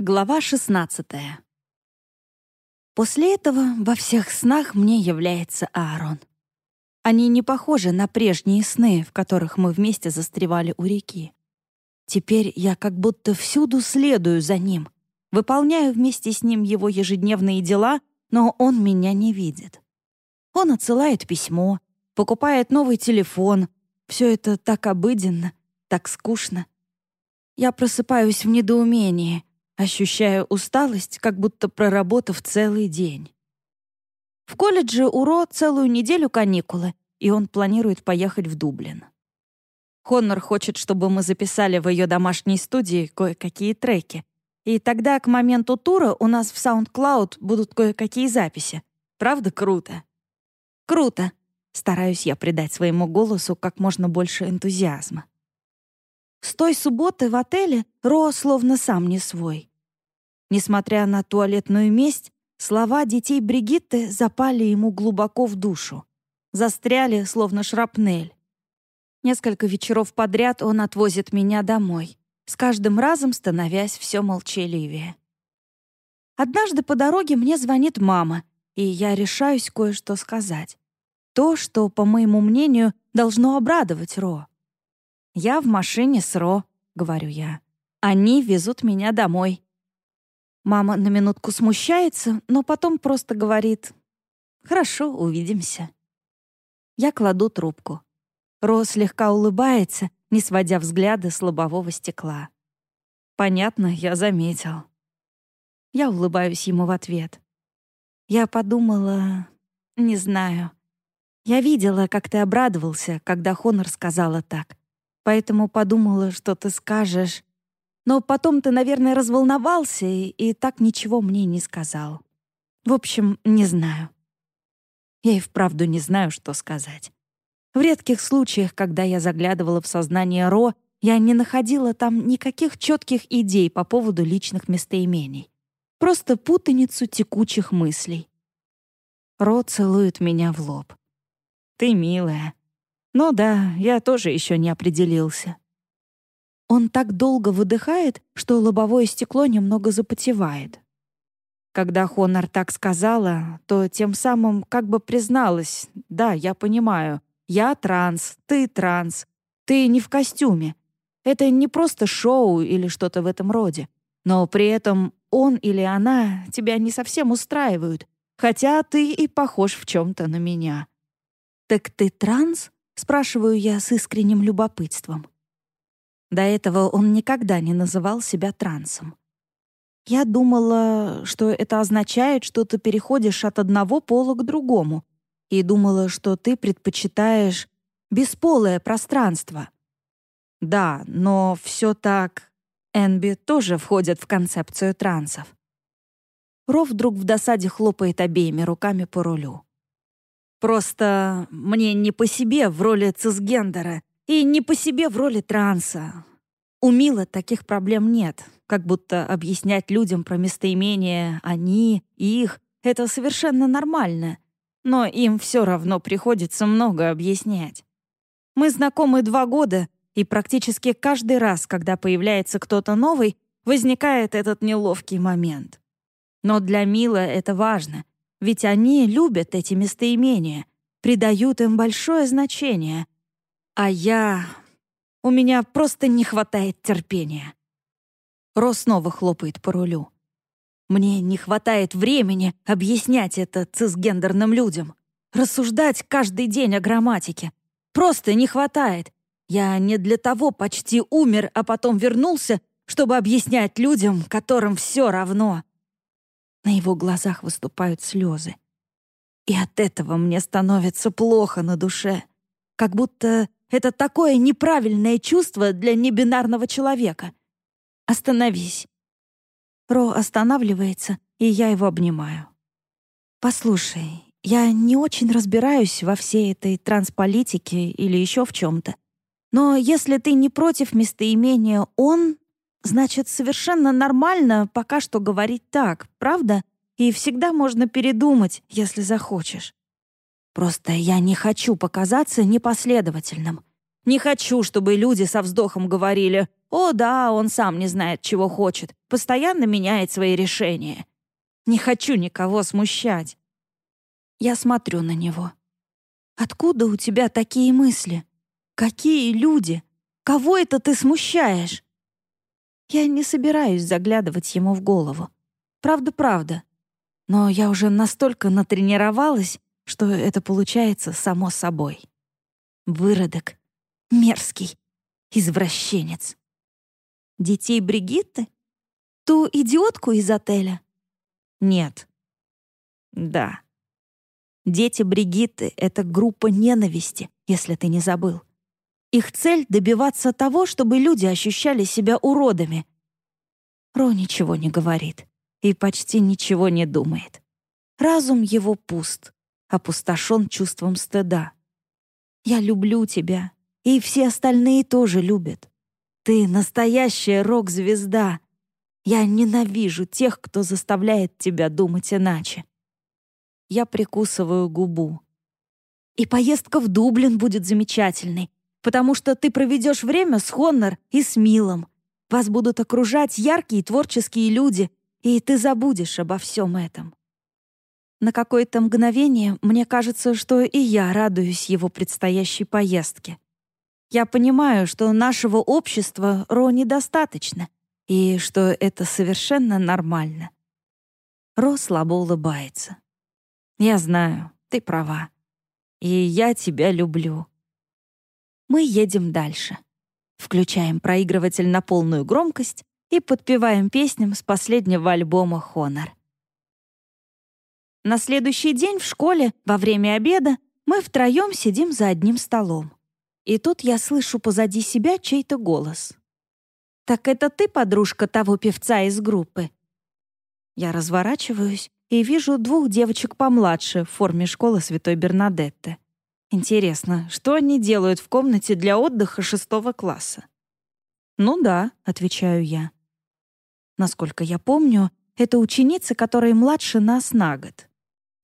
Глава 16 После этого во всех снах мне является Аарон. Они не похожи на прежние сны, в которых мы вместе застревали у реки. Теперь я как будто всюду следую за ним, выполняю вместе с ним его ежедневные дела, но он меня не видит. Он отсылает письмо, покупает новый телефон. Все это так обыденно, так скучно. Я просыпаюсь в недоумении — ощущая усталость, как будто проработав целый день. В колледже у Ро целую неделю каникулы, и он планирует поехать в Дублин. Хоннор хочет, чтобы мы записали в ее домашней студии кое-какие треки. И тогда, к моменту тура, у нас в SoundCloud будут кое-какие записи. Правда круто? Круто. Стараюсь я придать своему голосу как можно больше энтузиазма. С той субботы в отеле Ро словно сам не свой. Несмотря на туалетную месть, слова детей Бригитты запали ему глубоко в душу. Застряли, словно шрапнель. Несколько вечеров подряд он отвозит меня домой, с каждым разом становясь все молчаливее. Однажды по дороге мне звонит мама, и я решаюсь кое-что сказать. То, что, по моему мнению, должно обрадовать Ро. «Я в машине с Ро», — говорю я. «Они везут меня домой». Мама на минутку смущается, но потом просто говорит «Хорошо, увидимся». Я кладу трубку. Ро слегка улыбается, не сводя взгляда с лобового стекла. «Понятно, я заметил». Я улыбаюсь ему в ответ. Я подумала... Не знаю. Я видела, как ты обрадовался, когда Хонор сказала так поэтому подумала, что ты скажешь. Но потом ты, наверное, разволновался и, и так ничего мне не сказал. В общем, не знаю. Я и вправду не знаю, что сказать. В редких случаях, когда я заглядывала в сознание Ро, я не находила там никаких четких идей по поводу личных местоимений. Просто путаницу текучих мыслей. Ро целует меня в лоб. «Ты милая», ну да, я тоже еще не определился. Он так долго выдыхает, что лобовое стекло немного запотевает. Когда Хонор так сказала, то тем самым как бы призналась, да, я понимаю, я транс, ты транс, ты не в костюме. Это не просто шоу или что-то в этом роде. Но при этом он или она тебя не совсем устраивают, хотя ты и похож в чем-то на меня. «Так ты транс?» Спрашиваю я с искренним любопытством. До этого он никогда не называл себя трансом. Я думала, что это означает, что ты переходишь от одного пола к другому, и думала, что ты предпочитаешь бесполое пространство. Да, но все так... Энби тоже входит в концепцию трансов. Ров вдруг в досаде хлопает обеими руками по рулю. Просто мне не по себе в роли цисгендера и не по себе в роли транса. У Мила таких проблем нет, как будто объяснять людям про местоимение «они», «их» — это совершенно нормально. Но им все равно приходится много объяснять. Мы знакомы два года, и практически каждый раз, когда появляется кто-то новый, возникает этот неловкий момент. Но для Мила это важно — ведь они любят эти местоимения, придают им большое значение. А я... У меня просто не хватает терпения. Ро снова хлопает по рулю. Мне не хватает времени объяснять это цисгендерным людям. Рассуждать каждый день о грамматике. Просто не хватает. Я не для того почти умер, а потом вернулся, чтобы объяснять людям, которым все равно. На его глазах выступают слезы. И от этого мне становится плохо на душе. Как будто это такое неправильное чувство для небинарного человека. Остановись. Ро останавливается, и я его обнимаю. Послушай, я не очень разбираюсь во всей этой трансполитике или еще в чем-то. Но если ты не против местоимения «он», Значит, совершенно нормально пока что говорить так, правда? И всегда можно передумать, если захочешь. Просто я не хочу показаться непоследовательным. Не хочу, чтобы люди со вздохом говорили О да, он сам не знает, чего хочет, постоянно меняет свои решения. Не хочу никого смущать. Я смотрю на него. Откуда у тебя такие мысли? Какие люди? Кого это ты смущаешь? Я не собираюсь заглядывать ему в голову. Правда-правда. Но я уже настолько натренировалась, что это получается само собой. Выродок. Мерзкий. Извращенец. Детей Бригитты? Ту идиотку из отеля? Нет. Да. Дети Бригитты — это группа ненависти, если ты не забыл. Их цель — добиваться того, чтобы люди ощущали себя уродами. Ро ничего не говорит и почти ничего не думает. Разум его пуст, опустошен чувством стыда. «Я люблю тебя, и все остальные тоже любят. Ты настоящая рок-звезда. Я ненавижу тех, кто заставляет тебя думать иначе». Я прикусываю губу. «И поездка в Дублин будет замечательной, потому что ты проведешь время с Хоннор и с Милом. Вас будут окружать яркие творческие люди, и ты забудешь обо всем этом. На какое-то мгновение мне кажется, что и я радуюсь его предстоящей поездке. Я понимаю, что нашего общества Ро недостаточно, и что это совершенно нормально. Ро слабо улыбается. «Я знаю, ты права. И я тебя люблю. Мы едем дальше. Включаем проигрыватель на полную громкость и подпеваем песням с последнего альбома «Хонор». На следующий день в школе, во время обеда, мы втроем сидим за одним столом. И тут я слышу позади себя чей-то голос. «Так это ты, подружка того певца из группы?» Я разворачиваюсь и вижу двух девочек помладше в форме школы Святой Бернадетты. Интересно, что они делают в комнате для отдыха шестого класса? «Ну да», — отвечаю я. Насколько я помню, это ученицы, которые младше нас на год.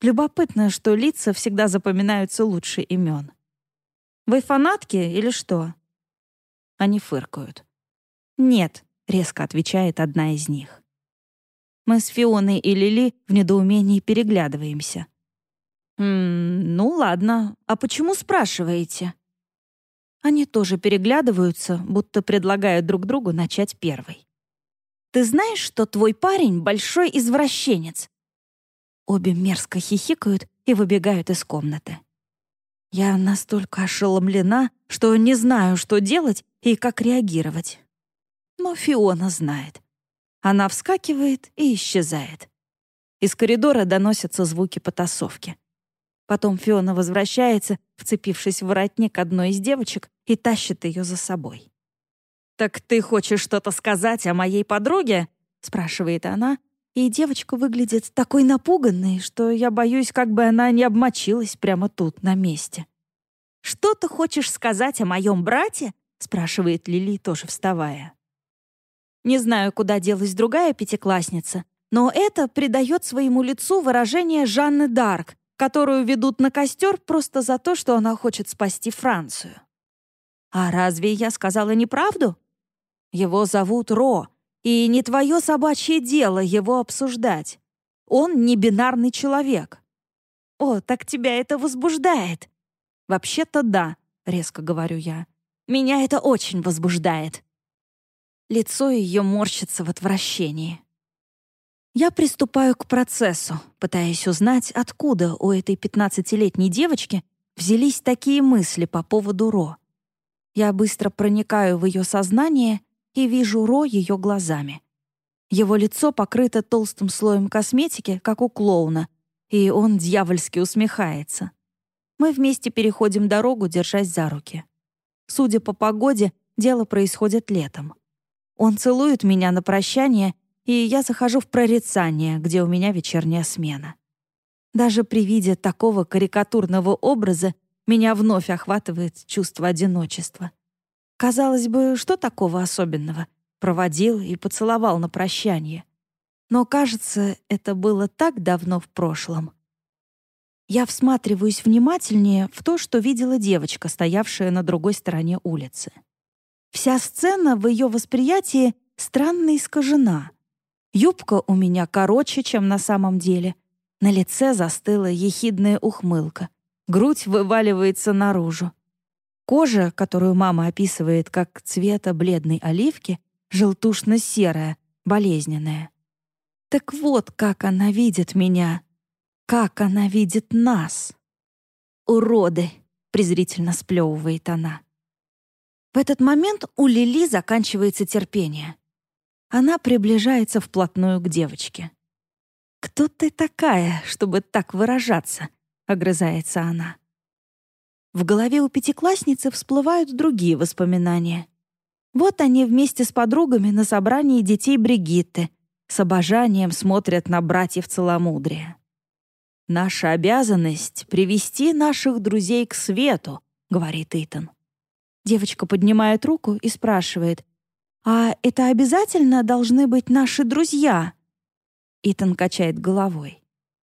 Любопытно, что лица всегда запоминаются лучше имен. «Вы фанатки или что?» Они фыркают. «Нет», — резко отвечает одна из них. Мы с Фионой и Лили в недоумении переглядываемся. «М ну ладно. А почему спрашиваете?» Они тоже переглядываются, будто предлагают друг другу начать первой. «Ты знаешь, что твой парень — большой извращенец?» Обе мерзко хихикают и выбегают из комнаты. Я настолько ошеломлена, что не знаю, что делать и как реагировать. Но Фиона знает. Она вскакивает и исчезает. Из коридора доносятся звуки потасовки. Потом Фиона возвращается, вцепившись в воротник одной из девочек, и тащит ее за собой. «Так ты хочешь что-то сказать о моей подруге?» — спрашивает она, и девочка выглядит такой напуганной, что я боюсь, как бы она не обмочилась прямо тут, на месте. «Что ты хочешь сказать о моем брате?» — спрашивает Лили, тоже вставая. Не знаю, куда делась другая пятиклассница, но это придает своему лицу выражение Жанны Дарк, которую ведут на костер просто за то, что она хочет спасти Францию. А разве я сказала неправду? Его зовут Ро, и не твое собачье дело его обсуждать. Он не бинарный человек. О, так тебя это возбуждает. Вообще-то да, резко говорю я. Меня это очень возбуждает. Лицо ее морщится в отвращении. Я приступаю к процессу, пытаясь узнать, откуда у этой пятнадцатилетней девочки взялись такие мысли по поводу Ро. Я быстро проникаю в ее сознание и вижу Ро ее глазами. Его лицо покрыто толстым слоем косметики, как у клоуна, и он дьявольски усмехается. Мы вместе переходим дорогу, держась за руки. Судя по погоде, дело происходит летом. Он целует меня на прощание, и я захожу в прорицание, где у меня вечерняя смена. Даже при виде такого карикатурного образа меня вновь охватывает чувство одиночества. Казалось бы, что такого особенного? Проводил и поцеловал на прощание. Но, кажется, это было так давно в прошлом. Я всматриваюсь внимательнее в то, что видела девочка, стоявшая на другой стороне улицы. Вся сцена в ее восприятии странно искажена. Юбка у меня короче, чем на самом деле. На лице застыла ехидная ухмылка. Грудь вываливается наружу. Кожа, которую мама описывает как цвета бледной оливки, желтушно-серая, болезненная. Так вот, как она видит меня. Как она видит нас. «Уроды!» — презрительно сплевывает она. В этот момент у Лили заканчивается терпение. Она приближается вплотную к девочке. «Кто ты такая, чтобы так выражаться?» — огрызается она. В голове у пятиклассницы всплывают другие воспоминания. Вот они вместе с подругами на собрании детей Бригитты с обожанием смотрят на братьев целомудрия. «Наша обязанность — привести наших друзей к свету», — говорит Итан. Девочка поднимает руку и спрашивает, «А это обязательно должны быть наши друзья?» Итан качает головой.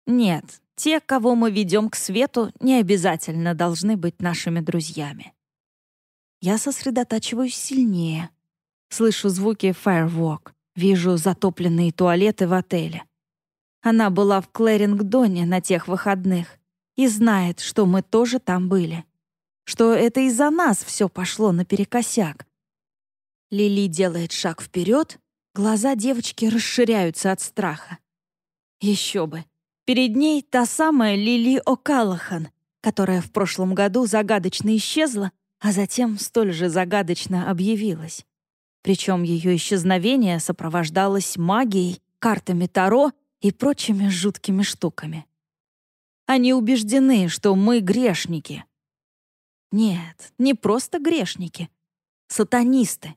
«Нет, те, кого мы ведем к свету, не обязательно должны быть нашими друзьями». Я сосредотачиваюсь сильнее. Слышу звуки firework, вижу затопленные туалеты в отеле. Она была в Клэрингдоне на тех выходных и знает, что мы тоже там были что это из-за нас все пошло наперекосяк. Лили делает шаг вперед, глаза девочки расширяются от страха. Еще бы. Перед ней та самая Лили О'Каллахан, которая в прошлом году загадочно исчезла, а затем столь же загадочно объявилась. Причем ее исчезновение сопровождалось магией, картами Таро и прочими жуткими штуками. Они убеждены, что мы грешники, нет, не просто грешники. Сатанисты.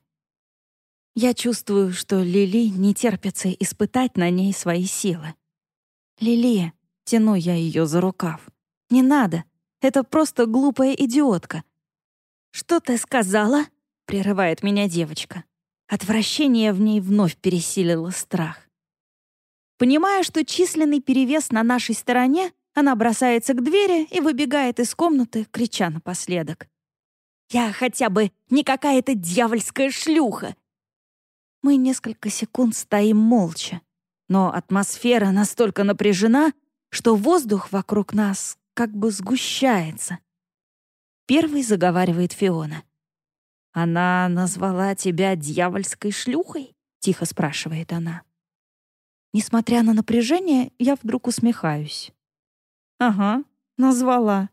Я чувствую, что Лили не терпится испытать на ней свои силы. «Лили», — тяну я ее за рукав, — «не надо, это просто глупая идиотка». «Что ты сказала?» — прерывает меня девочка. Отвращение в ней вновь пересилило страх. Понимая, что численный перевес на нашей стороне, она бросается к двери и выбегает из комнаты, крича напоследок. «Я хотя бы не какая-то дьявольская шлюха!» Мы несколько секунд стоим молча, но атмосфера настолько напряжена, что воздух вокруг нас как бы сгущается. Первый заговаривает Фиона. «Она назвала тебя дьявольской шлюхой?» — тихо спрашивает она. Несмотря на напряжение, я вдруг усмехаюсь. «Ага, назвала».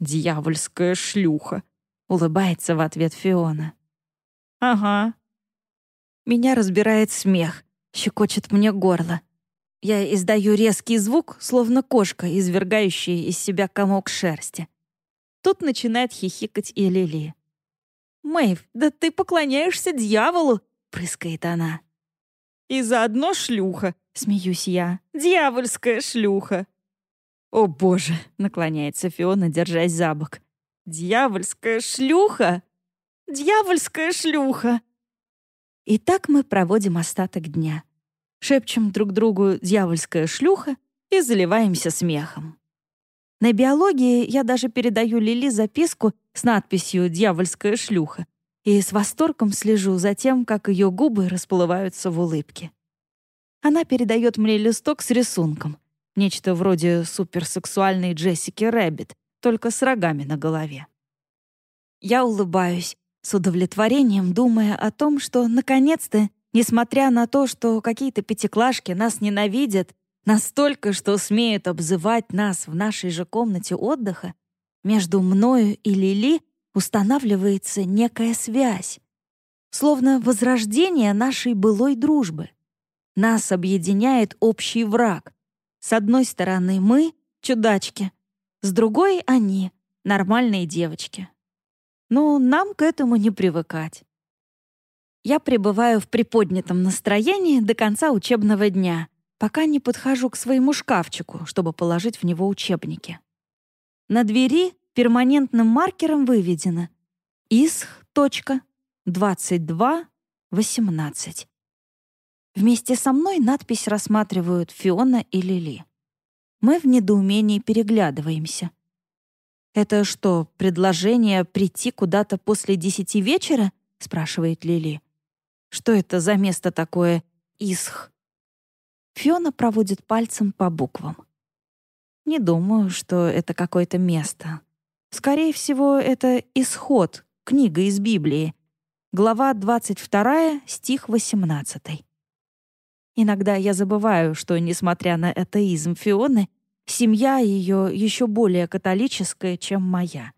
«Дьявольская шлюха», — улыбается в ответ Фиона. «Ага». Меня разбирает смех, щекочет мне горло. Я издаю резкий звук, словно кошка, извергающая из себя комок шерсти. Тут начинает хихикать и Лили. «Мэйв, да ты поклоняешься дьяволу!» — прыскает она. «И заодно шлюха!» — смеюсь я. «Дьявольская шлюха!» «О, боже!» — наклоняется Фиона, держась за бок. «Дьявольская шлюха! Дьявольская шлюха!» И так мы проводим остаток дня. Шепчем друг другу «дьявольская шлюха» и заливаемся смехом. На биологии я даже передаю Лили записку с надписью «Дьявольская шлюха» и с восторгом слежу за тем, как ее губы расплываются в улыбке. Она передает мне листок с рисунком. Нечто вроде суперсексуальной Джессики Рэббит, только с рогами на голове. Я улыбаюсь, с удовлетворением думая о том, что, наконец-то, несмотря на то, что какие-то пятиклашки нас ненавидят, настолько, что смеют обзывать нас в нашей же комнате отдыха, между мною и Лили устанавливается некая связь, словно возрождение нашей былой дружбы. Нас объединяет общий враг, с одной стороны мы — чудачки, с другой — они — нормальные девочки. Но нам к этому не привыкать. Я пребываю в приподнятом настроении до конца учебного дня, пока не подхожу к своему шкафчику, чтобы положить в него учебники. На двери перманентным маркером выведено «Исх. 22.18». Вместе со мной надпись рассматривают Фиона и Лили. Мы в недоумении переглядываемся. «Это что, предложение прийти куда-то после десяти вечера?» — спрашивает Лили. «Что это за место такое Исх?» Фиона проводит пальцем по буквам. «Не думаю, что это какое-то место. Скорее всего, это Исход, книга из Библии. Глава 22, стих 18. Иногда я забываю, что, несмотря на атеизм Фионы, семья ее еще более католическая, чем моя.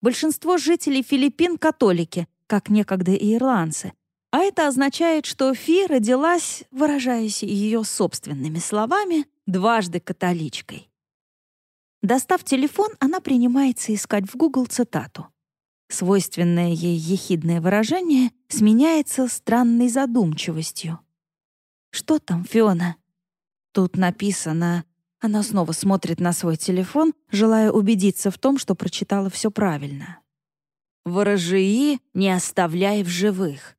Большинство жителей Филиппин — католики, как некогда и ирландцы. А это означает, что Фи родилась, выражаясь ее собственными словами, дважды католичкой. Достав телефон, она принимается искать в Google цитату. Свойственное ей ехидное выражение сменяется странной задумчивостью. «Что там, Фиона?» Тут написано... Она снова смотрит на свой телефон, желая убедиться в том, что прочитала все правильно. «Ворожии не оставляй в живых.